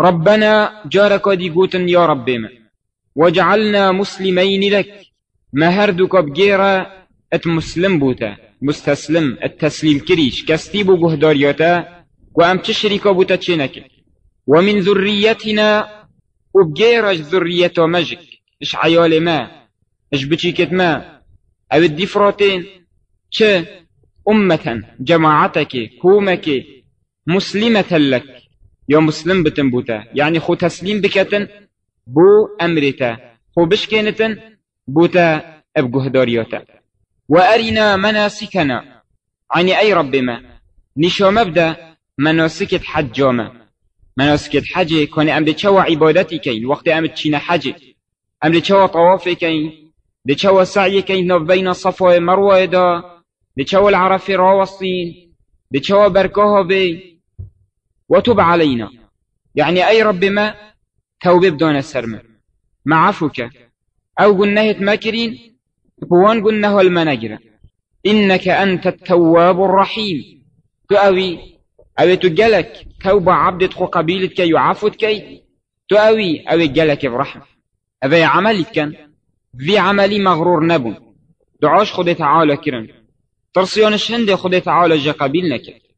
ربنا جارك دي قوتن يا ربي ما. وجعلنا مسلمين لك. ما هردك بجيرا ات مسلم بوتا. مستسلم التسليم كريش. كستيبو جهدارياتا وام تشريك بوتا تشينك. ومن ذريتنا وبجيرج ذرية مجك. اش عيال ما. اش بتشيكت ما. أو الدفراتين چه؟ أمة جماعتك. كومك. مسلمة لك. يا مسلم بتنبوتا يعني خو تسليم بكتن بو أمرتا خو بشكينتن بوتا أبجهداريوتا وأرنا مناسكنا. يعني أي رب ما. نشو مبدا مناسك حجاما مناسك الحج كون أم دچوا عبادتي كين. وقت أم تشينا حج أم دچوا طواف كين. دچوا سعي كين. نوف بين الصفا ومروة دا. دچوا العرف راوصين. دچوا بركوها بي. وتب علينا. يعني أي رب ما توبه بدون السرمة. مع عفوك. أو قلناه ماكرين بوان قلناه المناجرة. إنك أنت التواب الرحيم. تؤوي أو تجلك توبة عبدت خو قبيلتك يعفوت كي. تؤوي أو جلك برحمة. أبي عملت كان في عملي مغرور نبون دعاش خدي تعالى كرن. ترسيون الشهند خدي تعالى جا قبيلنا كرن